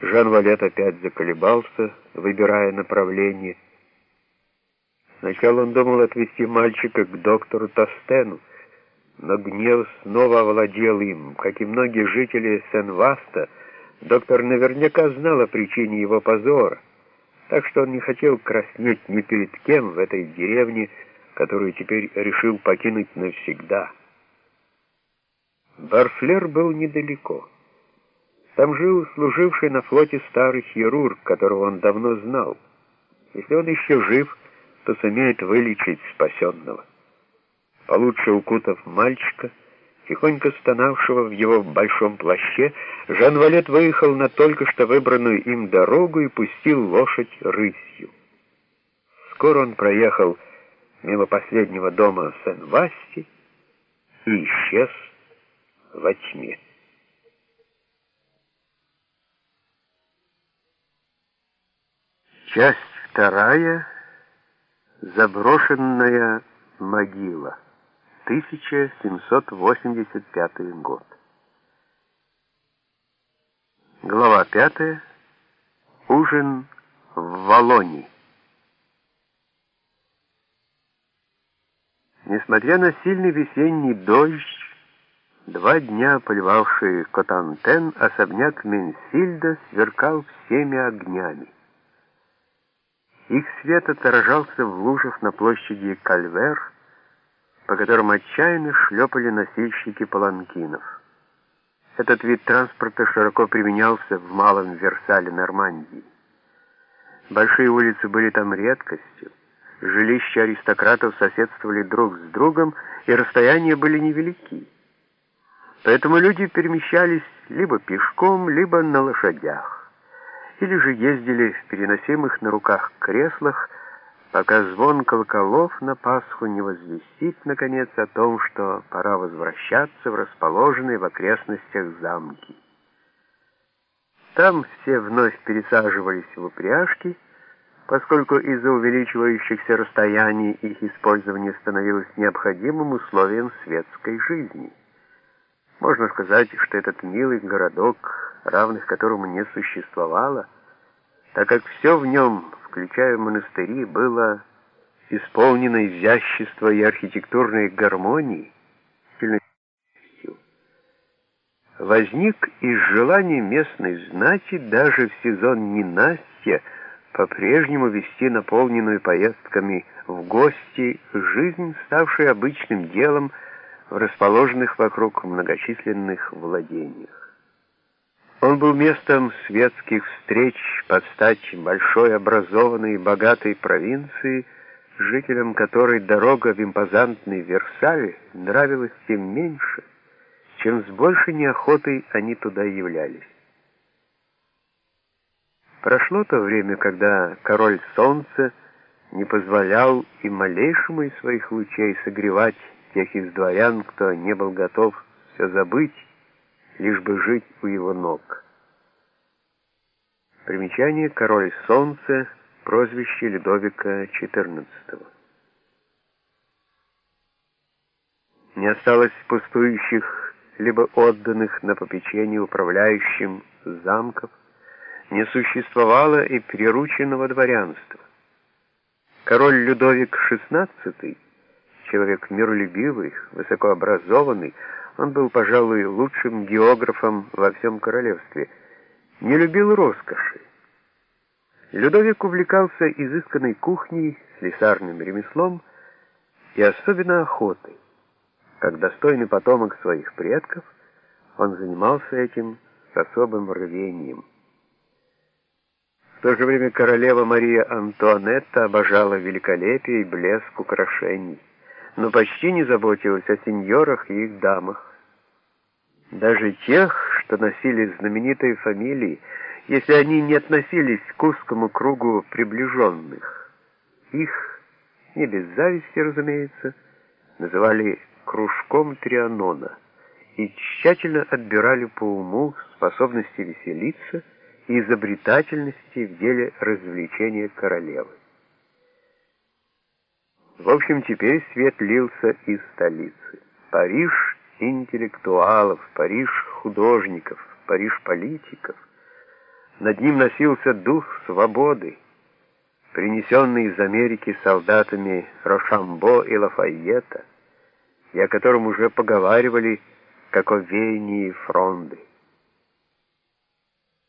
Жан Валет опять заколебался, выбирая направление. Сначала он думал отвезти мальчика к доктору Тостену, но гнев снова овладел им. Как и многие жители Сен-Васта, доктор наверняка знал о причине его позора, так что он не хотел краснеть ни перед кем в этой деревне, которую теперь решил покинуть навсегда. Барфлер был недалеко. Там жил служивший на флоте старый хирург, которого он давно знал. Если он еще жив, то сумеет вылечить спасенного. Получше укутав мальчика, тихонько стонавшего в его большом плаще, Жан-Валет выехал на только что выбранную им дорогу и пустил лошадь рысью. Скоро он проехал мимо последнего дома Сен-Васти и исчез во тьме. Часть вторая. Заброшенная могила. 1785 год. Глава пятая. Ужин в Волонии. Несмотря на сильный весенний дождь, два дня поливавший Котантен, особняк Менсильда сверкал всеми огнями. Их свет отражался в лужах на площади Кальвер, по которым отчаянно шлепали носильщики паланкинов. Этот вид транспорта широко применялся в Малом Версале Нормандии. Большие улицы были там редкостью. Жилища аристократов соседствовали друг с другом, и расстояния были невелики. Поэтому люди перемещались либо пешком, либо на лошадях, или же ездили в переносимых на руках креслах, пока звон колоколов на Пасху не возвестит, наконец, о том, что пора возвращаться в расположенные в окрестностях замки. Там все вновь пересаживались в упряжки, поскольку из-за увеличивающихся расстояний их использование становилось необходимым условием светской жизни. Можно сказать, что этот милый городок, равных которому не существовало, так как все в нем, включая монастыри, было исполнено изящества и архитектурной гармонии, возник из желания местной знати даже в сезон ненастья по-прежнему вести наполненную поездками в гости жизнь, ставшую обычным делом в расположенных вокруг многочисленных владениях. Он был местом светских встреч под стать большой образованной и богатой провинции, жителям которой дорога в импозантный Версаль нравилась тем меньше, чем с большей неохотой они туда являлись. Прошло то время, когда король солнца не позволял и малейшему из своих лучей согревать тех из дворян, кто не был готов все забыть, лишь бы жить у его ног. Примечание «Король солнца» прозвище Людовика XIV. Не осталось пустующих, либо отданных на попечение управляющим замков, не существовало и прирученного дворянства. Король Людовик XVI, человек миролюбивый, высокообразованный, он был, пожалуй, лучшим географом во всем королевстве, не любил роскоши. Людовик увлекался изысканной кухней, слесарным ремеслом и особенно охотой. Как достойный потомок своих предков, он занимался этим с особым рвением. В то же время королева Мария Антуанетта обожала великолепие и блеск украшений, но почти не заботилась о сеньорах и их дамах. Даже тех, что носили знаменитые фамилии, если они не относились к узкому кругу приближенных. Их, не без зависти, разумеется, называли кружком Трианона и тщательно отбирали по уму способности веселиться и изобретательности в деле развлечения королевы. В общем, теперь свет лился из столицы. Париж интеллектуалов, Париж художников, Париж политиков. Над ним носился дух свободы, принесенный из Америки солдатами Рошамбо и Лафайета, и о котором уже поговаривали, как о веянии фронды.